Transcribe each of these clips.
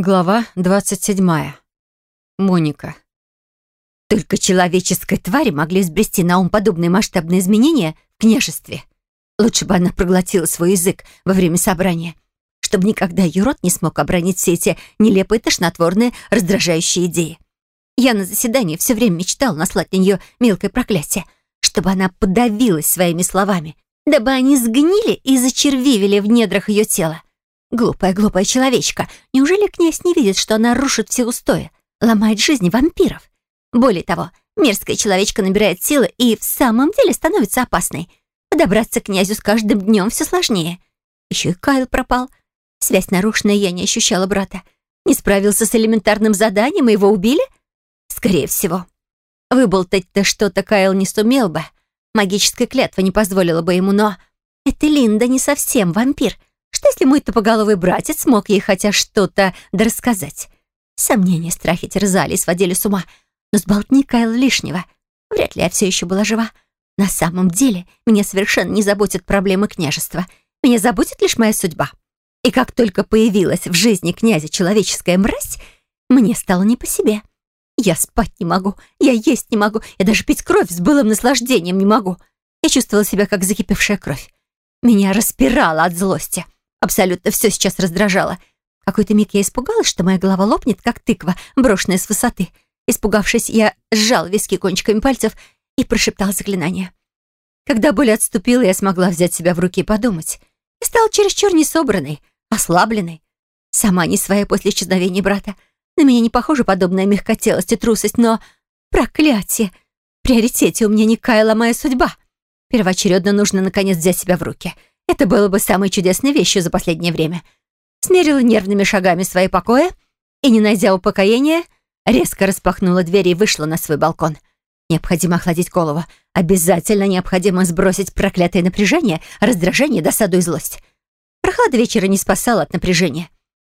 Глава 27. Моника. Только человеческой твари могли сбрести на ум подобные масштабные изменения в княжестве. Лучше бы она проглотила свой язык во время собрания, чтобы никогда ее рот не смог обронить все эти нелепые, тошнотворные, раздражающие идеи. Я на заседании все время мечтала наслать на нее мелкое проклятие, чтобы она подавилась своими словами, дабы они сгнили и зачервивили в недрах ее тела. Глупая, глупая человечка. Неужели князь не видит, что она рушит все устои, ломает жизни вампиров? Более того, мерзкая человечка набирает силы и в самом деле становится опасной. Подобраться к князю с каждым днем все сложнее. Еще и Кайл пропал. Связь нарушена, я не ощущала брата. Не справился с элементарным заданием, и его убили? Скорее всего. Выболтать-то что-то Кайл не сумел бы. Магическая клятва не позволила бы ему, но... Это Линда не совсем вампир — если мой тупоголовый братец смог ей хотя что-то дорассказать? Сомнения, страхи терзали и сводили с ума. Но сболтни Кайл лишнего. Вряд ли я все еще была жива. На самом деле, меня совершенно не заботят проблемы княжества. Меня заботит лишь моя судьба. И как только появилась в жизни князя человеческая мразь, мне стало не по себе. Я спать не могу, я есть не могу, я даже пить кровь с былым наслаждением не могу. Я чувствовала себя, как закипевшая кровь. Меня распирало от злости. Абсолютно все сейчас раздражало. Какой-то миг я испугалась, что моя голова лопнет, как тыква, брошенная с высоты. Испугавшись, я сжал виски кончиками пальцев и прошептал заклинание. Когда боль отступила, я смогла взять себя в руки и подумать. И стала чересчур несобранной, ослабленной. Сама не своя после исчезновения брата. На меня не похожа подобная мягкотелость и трусость, но... Проклятие! В приоритете у меня не Кайла, моя судьба. Первоочередно нужно, наконец, взять себя в руки — это было бы самой чудесной вещью за последнее время. Смерила нервными шагами свои покои и, не найдя упокоения, резко распахнула дверь и вышла на свой балкон. Необходимо охладить голову. Обязательно необходимо сбросить проклятое напряжение, раздражение, досаду и злость. Прохлада вечера не спасала от напряжения.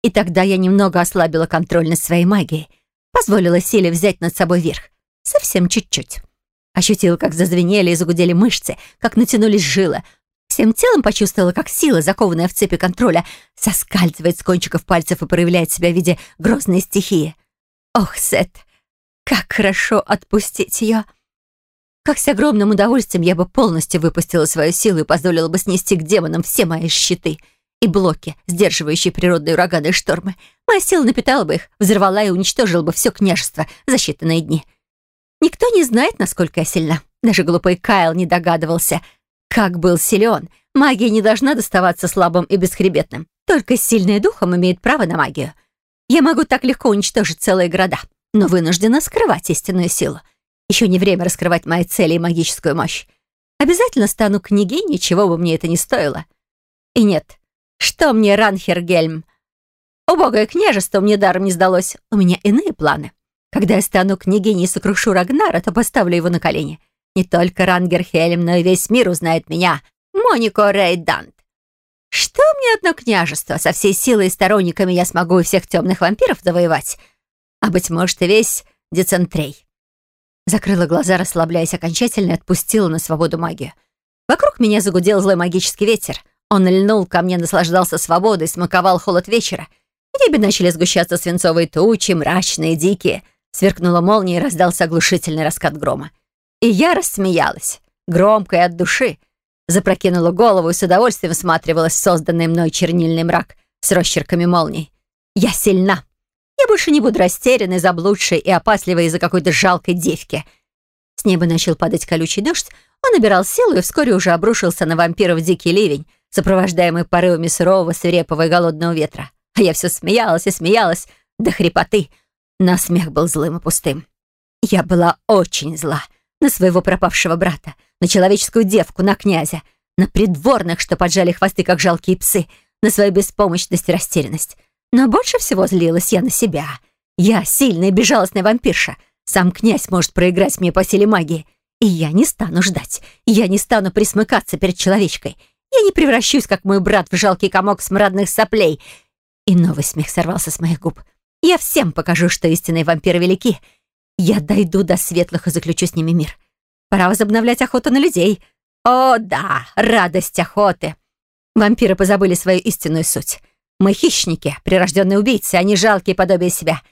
И тогда я немного ослабила контроль над своей магией. Позволила силе взять над собой верх. Совсем чуть-чуть. Ощутила, как зазвенели и загудели мышцы, как натянулись жилы, Всем телом почувствовала, как сила, закованная в цепи контроля, соскальзывает с кончиков пальцев и проявляет себя в виде грозной стихии. Ох, Сет, как хорошо отпустить ее. Как с огромным удовольствием я бы полностью выпустила свою силу и позволила бы снести к демонам все мои щиты и блоки, сдерживающие природные ураганы и штормы. Моя сила напитала бы их, взорвала и уничтожила бы все княжество за считанные дни. Никто не знает, насколько я сильна. Даже глупый Кайл не догадывался — как был силен! Магия не должна доставаться слабым и бесхребетным. Только сильный духом имеет право на магию. Я могу так легко уничтожить целые города, но вынуждена скрывать истинную силу. Еще не время раскрывать мои цели и магическую мощь. Обязательно стану княгиней, чего бы мне это ни стоило. И нет, что мне Ранхергельм? Убогое княжество мне даром не сдалось. У меня иные планы. Когда я стану княгиней и сокрушу Рагнара, то поставлю его на колени — не только Рангерхельм, но и весь мир узнает меня, Монико Рейдант. Что мне одно княжество? Со всей силой и сторонниками я смогу и всех темных вампиров завоевать. А, быть может, и весь Децентрей. Закрыла глаза, расслабляясь окончательно, и отпустила на свободу магию. Вокруг меня загудел злой магический ветер. Он льнул ко мне, наслаждался свободой, смаковал холод вечера. В небе начали сгущаться свинцовые тучи, мрачные, дикие. Сверкнула молния и раздался оглушительный раскат грома. И я рассмеялась, громко и от души. Запрокинула голову и с удовольствием всматривалась в созданный мной чернильный мрак с росчерками молний. Я сильна. Я больше не буду растерянной, заблудшей и опасливой из-за какой-то жалкой девки. С неба начал падать колючий дождь, он набирал силу и вскоре уже обрушился на вампиров дикий ливень, сопровождаемый порывами сырого, свирепого и голодного ветра. А я все смеялась и смеялась до хрипоты, но смех был злым и пустым. Я была очень зла на своего пропавшего брата, на человеческую девку, на князя, на придворных, что поджали хвосты, как жалкие псы, на свою беспомощность и растерянность. Но больше всего злилась я на себя. Я сильная и безжалостная вампирша. Сам князь может проиграть мне по силе магии. И я не стану ждать. Я не стану присмыкаться перед человечкой. Я не превращусь, как мой брат, в жалкий комок смрадных соплей. И новый смех сорвался с моих губ. Я всем покажу, что истинные вампиры велики — я дойду до светлых и заключу с ними мир. Пора возобновлять охоту на людей. О, да, радость охоты. Вампиры позабыли свою истинную суть. Мы хищники, прирожденные убийцы, а не жалкие подобия себя.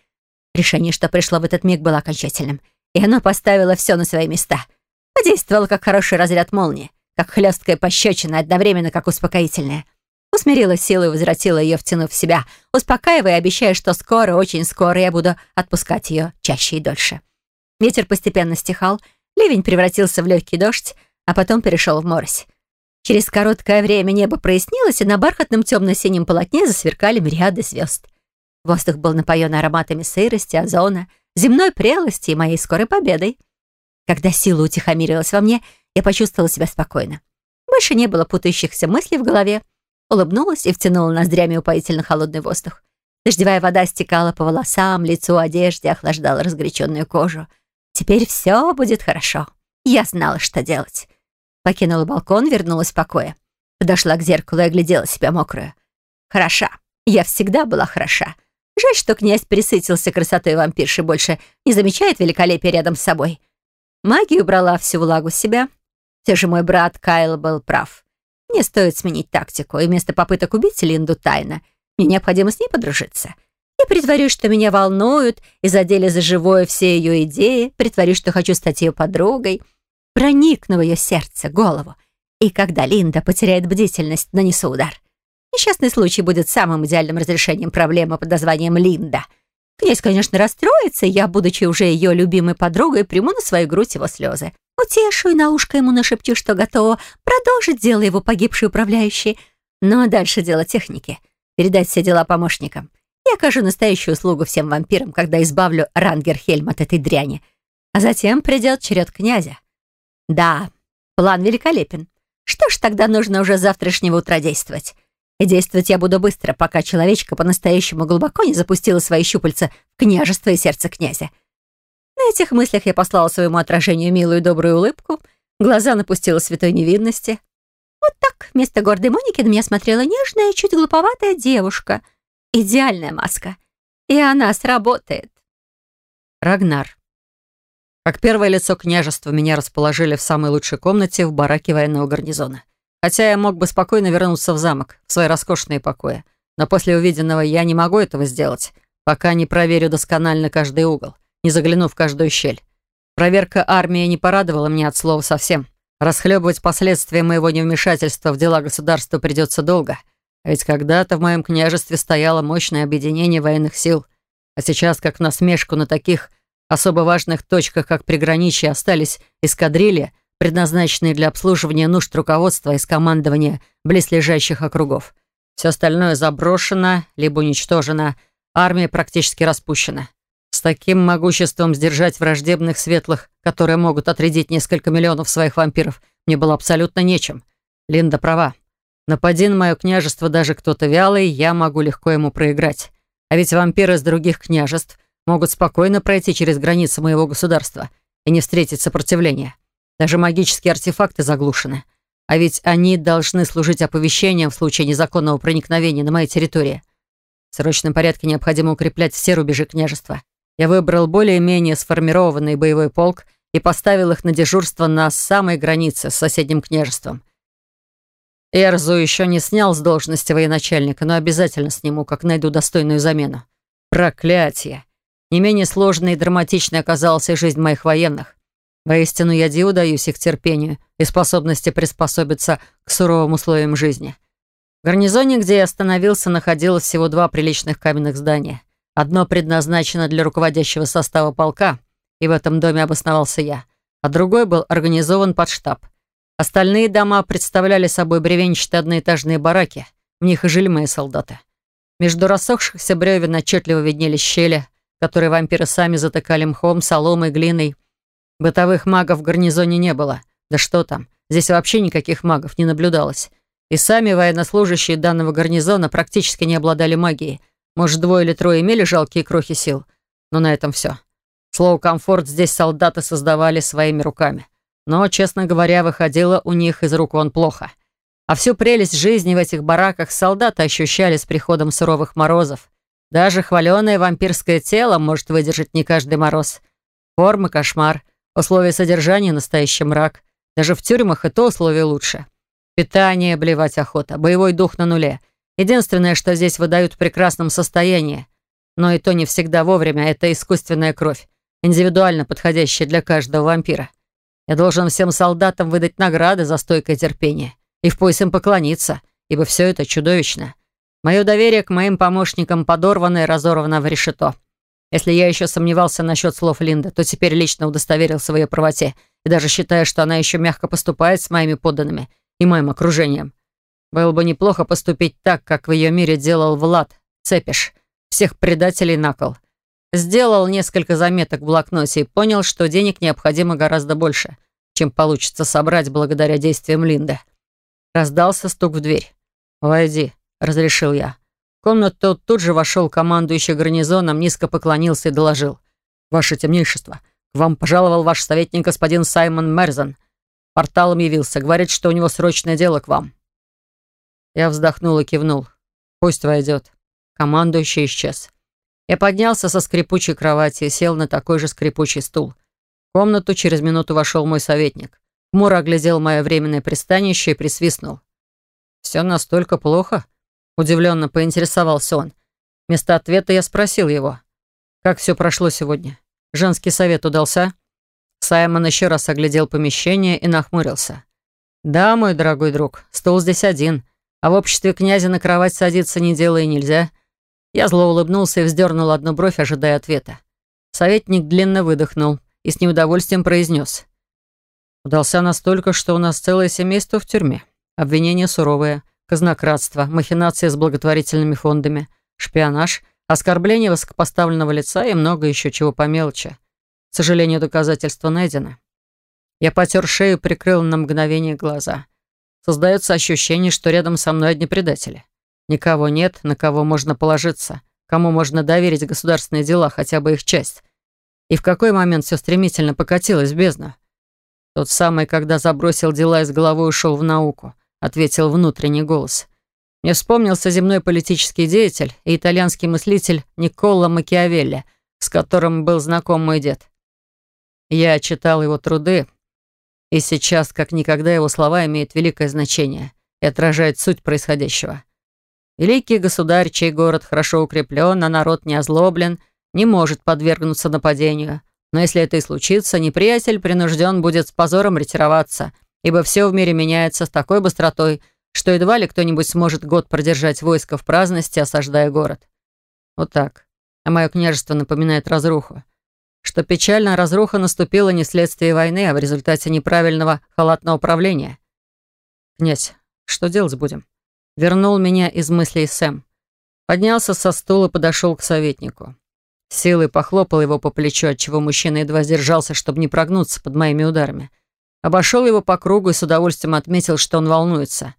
Решение, что пришло в этот миг, было окончательным, и оно поставило все на свои места. Подействовало, как хороший разряд молнии, как хлесткая пощечина, одновременно как успокоительная. Усмирила силу и возвратила ее, втянув в себя, успокаивая обещая, что скоро, очень скоро я буду отпускать ее чаще и дольше. Ветер постепенно стихал, ливень превратился в легкий дождь, а потом перешел в морось. Через короткое время небо прояснилось, и на бархатном темно-синем полотне засверкали мириады звезд. Воздух был напоен ароматами сырости, озона, земной прелости и моей скорой победой. Когда сила утихомирилась во мне, я почувствовала себя спокойно. Больше не было путающихся мыслей в голове. Улыбнулась и втянула ноздрями упоительно холодный воздух. Дождевая вода стекала по волосам, лицу, одежде, охлаждала разгоряченную кожу. Теперь все будет хорошо. Я знала, что делать. Покинула балкон, вернулась в покое. Подошла к зеркалу и оглядела себя мокрую. Хороша. Я всегда была хороша. Жаль, что князь присытился красотой вампирши, больше не замечает великолепия рядом с собой. Магия убрала всю влагу с себя. Все же мой брат Кайл был прав. Мне стоит сменить тактику, и вместо попыток убить Линду тайно, мне необходимо с ней подружиться. Я притворюсь, что меня волнуют, и задели за живое все ее идеи, притворюсь, что хочу стать ее подругой, проникну в ее сердце, голову. И когда Линда потеряет бдительность, нанесу удар. Несчастный случай будет самым идеальным разрешением проблемы под названием Линда. Князь, конечно, расстроится, я, будучи уже ее любимой подругой, приму на свою грудь его слезы. Утешу и на ушко ему нашепчу, что готова продолжить дело его погибшей управляющей. Но дальше дело техники. Передать все дела помощникам. Я окажу настоящую услугу всем вампирам, когда избавлю Рангерхельм от этой дряни. А затем придет черед князя. Да, план великолепен. Что ж, тогда нужно уже завтрашнего утра действовать. Действовать я буду быстро, пока человечка по-настоящему глубоко не запустила свои щупальца в княжество и сердце князя. На этих мыслях я послала своему отражению милую добрую улыбку, глаза напустила святой невинности. Вот так вместо гордой Моники на меня смотрела нежная, чуть глуповатая девушка. Идеальная маска. И она сработает. Рагнар. Как первое лицо княжества меня расположили в самой лучшей комнате в бараке военного гарнизона. Хотя я мог бы спокойно вернуться в замок, в свои роскошные покои. Но после увиденного я не могу этого сделать, пока не проверю досконально каждый угол, не загляну в каждую щель. Проверка армии не порадовала меня от слова совсем. Расхлебывать последствия моего невмешательства в дела государства придется долго. А ведь когда-то в моем княжестве стояло мощное объединение военных сил. А сейчас, как насмешку на таких особо важных точках, как приграничье, остались эскадрильи, предназначенные для обслуживания нужд руководства из командования близлежащих округов. Все остальное заброшено, либо уничтожено, армия практически распущена. С таким могуществом сдержать враждебных светлых, которые могут отрядить несколько миллионов своих вампиров, мне было абсолютно нечем. Линда права. Напади на мое княжество даже кто-то вялый, я могу легко ему проиграть. А ведь вампиры из других княжеств могут спокойно пройти через границы моего государства и не встретить сопротивления. Даже магические артефакты заглушены. А ведь они должны служить оповещением в случае незаконного проникновения на моей территории. В срочном порядке необходимо укреплять все рубежи княжества. Я выбрал более-менее сформированный боевой полк и поставил их на дежурство на самой границе с соседним княжеством. Эрзу еще не снял с должности военачальника, но обязательно сниму, как найду достойную замену. Проклятие! Не менее сложной и драматичной оказалась и жизнь моих военных. Воистину, я диву даюсь их терпению и способности приспособиться к суровым условиям жизни. В гарнизоне, где я остановился, находилось всего два приличных каменных здания. Одно предназначено для руководящего состава полка, и в этом доме обосновался я, а другой был организован под штаб. Остальные дома представляли собой бревенчатые одноэтажные бараки, в них и жили мои солдаты. Между рассохшихся бревен отчетливо виднелись щели, которые вампиры сами затыкали мхом, соломой, глиной, Бытовых магов в гарнизоне не было. Да что там, здесь вообще никаких магов не наблюдалось. И сами военнослужащие данного гарнизона практически не обладали магией. Может, двое или трое имели жалкие крохи сил. Но на этом все. Слово «комфорт» здесь солдаты создавали своими руками. Но, честно говоря, выходило у них из рук вон плохо. А всю прелесть жизни в этих бараках солдаты ощущали с приходом суровых морозов. Даже хваленое вампирское тело может выдержать не каждый мороз. Формы — кошмар. Условия содержания — настоящий мрак. Даже в тюрьмах и то условия лучше. Питание, блевать охота, боевой дух на нуле. Единственное, что здесь выдают в прекрасном состоянии, но и то не всегда вовремя, это искусственная кровь, индивидуально подходящая для каждого вампира. Я должен всем солдатам выдать награды за стойкое терпение и в пояс им поклониться, ибо все это чудовищно. Мое доверие к моим помощникам подорвано и разорвано в решето. Если я еще сомневался насчет слов Линды, то теперь лично удостоверился в ее правоте и даже считаю, что она еще мягко поступает с моими подданными и моим окружением. Было бы неплохо поступить так, как в ее мире делал Влад, Цепиш, всех предателей на кол. Сделал несколько заметок в блокноте и понял, что денег необходимо гораздо больше, чем получится собрать благодаря действиям Линды. Раздался стук в дверь. «Войди», — разрешил я. Комнату тут же вошел командующий гарнизоном, низко поклонился и доложил. «Ваше темнейшество, к вам пожаловал ваш советник господин Саймон Мерзен. Порталом явился, говорит, что у него срочное дело к вам». Я вздохнул и кивнул. «Пусть войдет». Командующий исчез. Я поднялся со скрипучей кровати и сел на такой же скрипучий стул. В комнату через минуту вошел мой советник. Хмуро оглядел мое временное пристанище и присвистнул. «Все настолько плохо?» Удивленно поинтересовался он. Вместо ответа я спросил его. «Как все прошло сегодня? Женский совет удался?» Саймон еще раз оглядел помещение и нахмурился. «Да, мой дорогой друг, стол здесь один, а в обществе князя на кровать садиться не дело и нельзя». Я зло улыбнулся и вздернул одну бровь, ожидая ответа. Советник длинно выдохнул и с неудовольствием произнес. Удался настолько, что у нас целое семейство в тюрьме. Обвинения суровые, казнократство, махинации с благотворительными фондами, шпионаж, оскорбление высокопоставленного лица и много еще чего по мелочи. К сожалению, доказательства найдены. Я потер шею, прикрыл на мгновение глаза. Создается ощущение, что рядом со мной одни предатели. Никого нет, на кого можно положиться, кому можно доверить государственные дела, хотя бы их часть. И в какой момент все стремительно покатилось в бездну? Тот самый, когда забросил дела и с головой ушел в науку, ответил внутренний голос. Мне вспомнился земной политический деятель и итальянский мыслитель Никола Макиавелли, с которым был знаком мой дед. Я читал его труды, и сейчас, как никогда, его слова имеют великое значение и отражают суть происходящего. Великий государь, чей город хорошо укреплен, а народ не озлоблен, не может подвергнуться нападению. Но если это и случится, неприятель принужден будет с позором ретироваться, ибо все в мире меняется с такой быстротой, что едва ли кто-нибудь сможет год продержать войско в праздности, осаждая город. Вот так. А мое княжество напоминает разруху. Что печально, разруха наступила не вследствие войны, а в результате неправильного халатного управления. «Князь, что делать будем?» Вернул меня из мыслей Сэм. Поднялся со стула подошел к советнику. Силой похлопал его по плечу, отчего мужчина едва сдержался, чтобы не прогнуться под моими ударами. Обошел его по кругу и с удовольствием отметил, что он волнуется.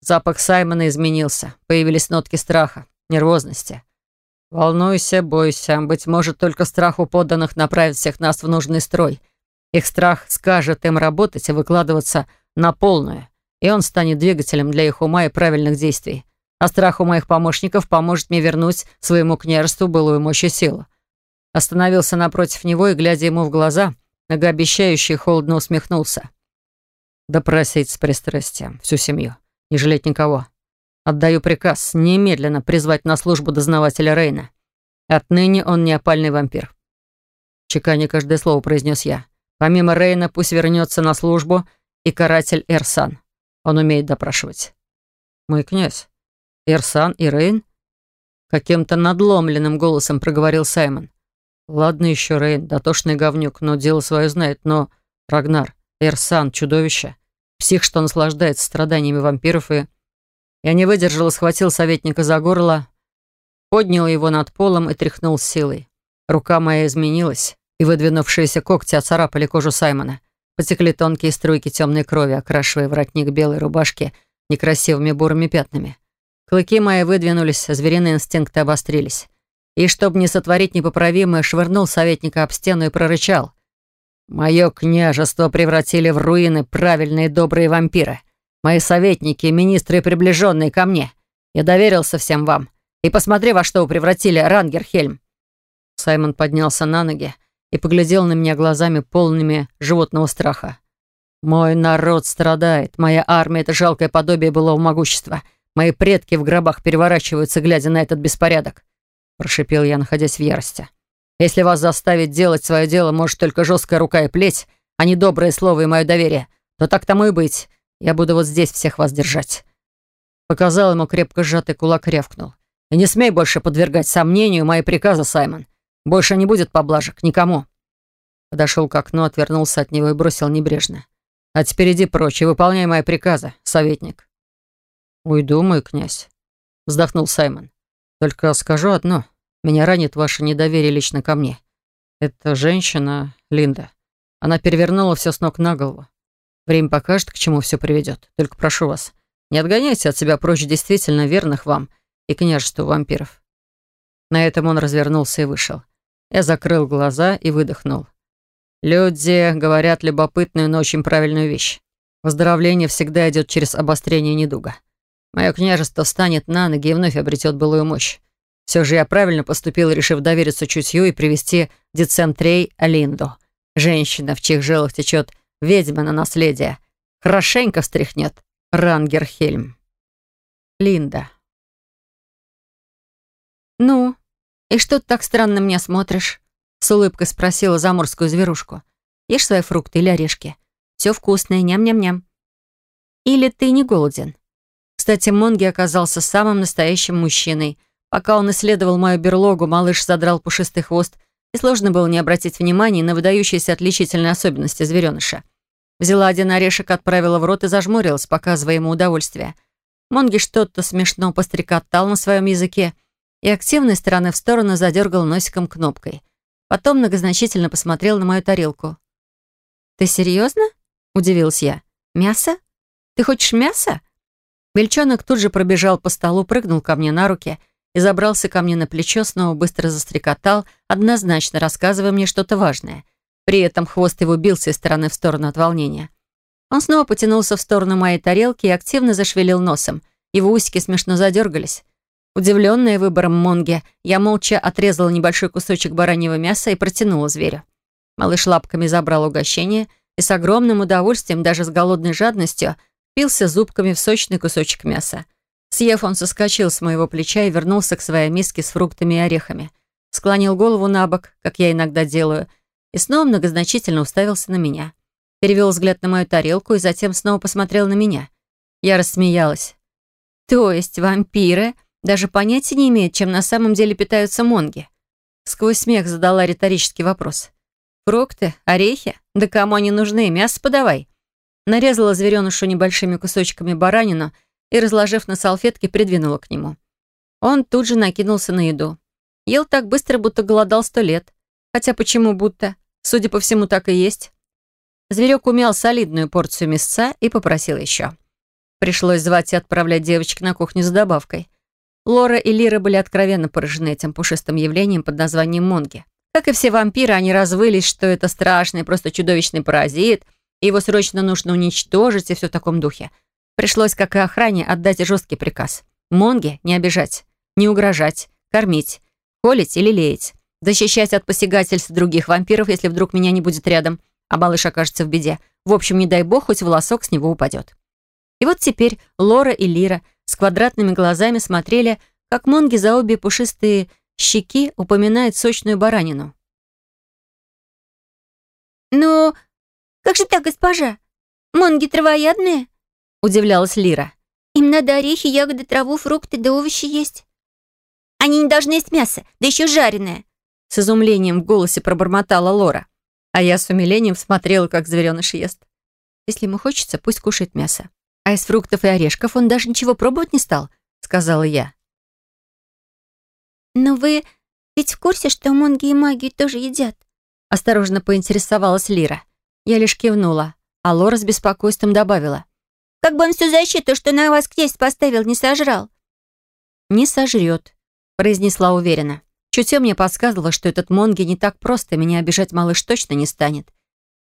Запах Саймона изменился. Появились нотки страха, нервозности. «Волнуйся, бойся. Быть может, только страх у подданных направит всех нас в нужный строй. Их страх скажет им работать и выкладываться на полную, и он станет двигателем для их ума и правильных действий. А страх у моих помощников поможет мне вернуть своему княжеству былую мощь и силу. Остановился напротив него и, глядя ему в глаза, многообещающий холодно усмехнулся. «Допросить с пристрастием всю семью, не жалеть никого. Отдаю приказ немедленно призвать на службу дознавателя Рейна. Отныне он не опальный вампир». Чеканя каждое слово произнес я. «Помимо Рейна пусть вернется на службу и каратель Эрсан. Он умеет допрашивать». «Мой князь, Эрсан и Рейн?» Каким-то надломленным голосом проговорил Саймон. Ладно еще Рейн, дотошный говнюк, но дело свое знает, но... Рагнар, Эрсан, чудовище. Псих, что наслаждается страданиями вампиров и... Я не выдержал и схватил советника за горло, поднял его над полом и тряхнул силой. Рука моя изменилась, и выдвинувшиеся когти оцарапали кожу Саймона. Потекли тонкие струйки темной крови, окрашивая воротник белой рубашки некрасивыми бурыми пятнами. Клыки мои выдвинулись, звериные инстинкты обострились и, чтобы не сотворить непоправимое, швырнул советника об стену и прорычал. «Мое княжество превратили в руины правильные добрые вампиры. Мои советники, министры и приближенные ко мне. Я доверился всем вам. И посмотри, во что вы превратили Рангерхельм». Саймон поднялся на ноги и поглядел на меня глазами, полными животного страха. «Мой народ страдает. Моя армия — это жалкое подобие былого могущества. Мои предки в гробах переворачиваются, глядя на этот беспорядок. Прошипел я, находясь в ярости. Если вас заставить делать свое дело, может, только жесткая рука и плеть, а не доброе слово и мое доверие, то так тому и быть. Я буду вот здесь всех вас держать. Показал ему крепко сжатый кулак рявкнул. И не смей больше подвергать сомнению мои приказы, Саймон. Больше не будет поблажек никому. Подошел к окну, отвернулся от него и бросил небрежно. «А теперь иди прочь и выполняй мои приказы, советник». «Уйду, мой князь», — вздохнул Саймон. «Только скажу одно. Меня ранит ваше недоверие лично ко мне. Это женщина, Линда. Она перевернула все с ног на голову. Время покажет, к чему все приведет. Только прошу вас, не отгоняйте от себя прочь действительно верных вам и княжеству вампиров». На этом он развернулся и вышел. Я закрыл глаза и выдохнул. Люди говорят любопытную, но очень правильную вещь. Выздоровление всегда идет через обострение недуга. Мое княжество встанет на ноги и вновь обретет былую мощь. Все же я правильно поступил, решив довериться чутью и привести Децентрей Алинду. Женщина, в чьих жилах течет ведьма на наследие. Хорошенько встряхнет Рангерхельм. Линда. «Ну, и что ты так странно меня смотришь?» С улыбкой спросила заморскую зверушку. «Ешь свои фрукты или орешки? Все вкусное, ням-ням-ням». «Или ты не голоден?» Кстати, Монги оказался самым настоящим мужчиной. Пока он исследовал мою берлогу, малыш задрал пушистый хвост, и сложно было не обратить внимания на выдающиеся отличительные особенности звереныша. Взяла один орешек, отправила в рот и зажмурилась, показывая ему удовольствие. Монги что-то смешно пострекотал на своем языке и активной стороны в сторону задергал носиком кнопкой. Потом многозначительно посмотрел на мою тарелку. «Ты серьезно?» — удивилась я. «Мясо? Ты хочешь мясо?» Бельчонок тут же пробежал по столу, прыгнул ко мне на руки и забрался ко мне на плечо, снова быстро застрекотал, однозначно рассказывая мне что-то важное. При этом хвост его бился из стороны в сторону от волнения. Он снова потянулся в сторону моей тарелки и активно зашевелил носом. Его усики смешно задергались. Удивленная выбором Монги, я молча отрезала небольшой кусочек бараньего мяса и протянула зверю. Малыш лапками забрал угощение и с огромным удовольствием, даже с голодной жадностью, впился зубками в сочный кусочек мяса. Съев, он соскочил с моего плеча и вернулся к своей миске с фруктами и орехами. Склонил голову на бок, как я иногда делаю, и снова многозначительно уставился на меня. Перевел взгляд на мою тарелку и затем снова посмотрел на меня. Я рассмеялась. «То есть вампиры даже понятия не имеют, чем на самом деле питаются монги. Сквозь смех задала риторический вопрос. «Фрукты? Орехи? Да кому они нужны? Мясо подавай!» Нарезала зверенышу небольшими кусочками баранину и, разложив на салфетке, придвинула к нему. Он тут же накинулся на еду. Ел так быстро, будто голодал сто лет. Хотя почему будто? Судя по всему, так и есть. Зверек умял солидную порцию мясца и попросил еще. Пришлось звать и отправлять девочек на кухню за добавкой. Лора и Лира были откровенно поражены этим пушистым явлением под названием Монги. Как и все вампиры, они развылись, что это страшный, просто чудовищный паразит, его срочно нужно уничтожить и все в таком духе. Пришлось, как и охране, отдать жесткий приказ. Монги не обижать, не угрожать, кормить, холить или леять, защищать от посягательств других вампиров, если вдруг меня не будет рядом, а малыш окажется в беде. В общем, не дай бог, хоть волосок с него упадет. И вот теперь Лора и Лира с квадратными глазами смотрели, как Монги за обе пушистые щеки упоминает сочную баранину. Как же так, госпожа? Монги травоядные?» — удивлялась Лира. «Им надо орехи, ягоды, траву, фрукты да овощи есть. Они не должны есть мясо, да еще жареное!» С изумлением в голосе пробормотала Лора. А я с умилением смотрела, как звереныш ест. Если ему хочется, пусть кушает мясо. А из фруктов и орешков он даже ничего пробовать не стал, сказала я. «Но вы ведь в курсе, что монги и маги тоже едят?» Осторожно поинтересовалась Лира. Я лишь кивнула, а Лора с беспокойством добавила. «Как бы он всю защиту, что на вас князь поставил, не сожрал?» «Не сожрет», — произнесла уверенно. Чутье мне подсказывало, что этот Монги не так просто, меня обижать малыш точно не станет.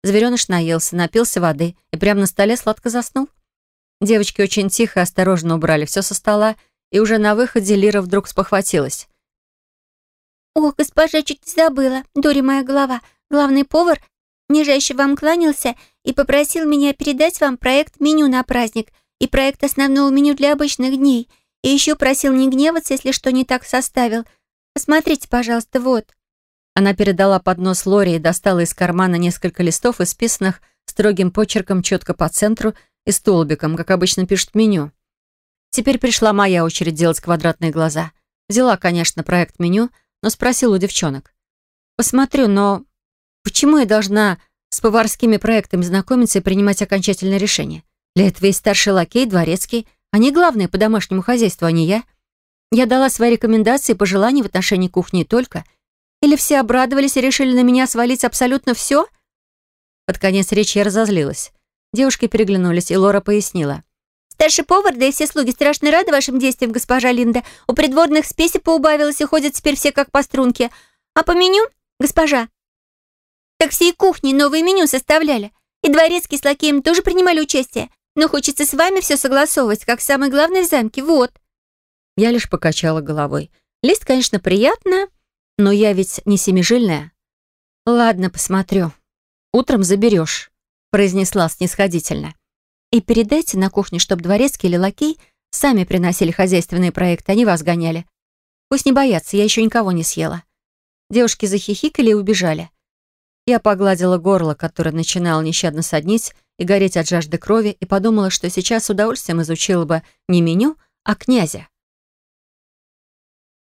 Звереныш наелся, напился воды и прямо на столе сладко заснул. Девочки очень тихо и осторожно убрали все со стола, и уже на выходе Лира вдруг спохватилась. «Ох, госпожа, чуть не забыла, дури моя голова. Главный повар нижайше вам кланялся и попросил меня передать вам проект меню на праздник и проект основного меню для обычных дней. И еще просил не гневаться, если что не так составил. Посмотрите, пожалуйста, вот». Она передала поднос Лори и достала из кармана несколько листов, исписанных строгим почерком четко по центру и столбиком, как обычно пишут меню. Теперь пришла моя очередь делать квадратные глаза. Взяла, конечно, проект меню, но спросила у девчонок. «Посмотрю, но почему я должна с поварскими проектами знакомиться и принимать окончательное решение? Для этого есть старший лакей, дворецкий. Они главные по домашнему хозяйству, а не я. Я дала свои рекомендации и пожелания в отношении кухни только. Или все обрадовались и решили на меня свалить абсолютно все?» Под конец речи я разозлилась. Девушки переглянулись, и Лора пояснила. «Старший повар, да и все слуги страшно рады вашим действиям, госпожа Линда. У придворных спеси поубавилось, и ходят теперь все как по струнке. А по меню, госпожа, так всей кухни новое меню составляли. И дворецкий с лакеем тоже принимали участие. Но хочется с вами все согласовывать, как самое главное в замке. Вот». Я лишь покачала головой. Лист, конечно, приятно, но я ведь не семижильная. «Ладно, посмотрю. Утром заберешь», — произнесла снисходительно. «И передайте на кухню, чтобы дворецкий или лакей сами приносили хозяйственные проекты, они вас гоняли. Пусть не боятся, я еще никого не съела». Девушки захихикали и убежали. Я погладила горло, которое начинало нещадно соднить и гореть от жажды крови, и подумала, что сейчас с удовольствием изучила бы не меню, а князя.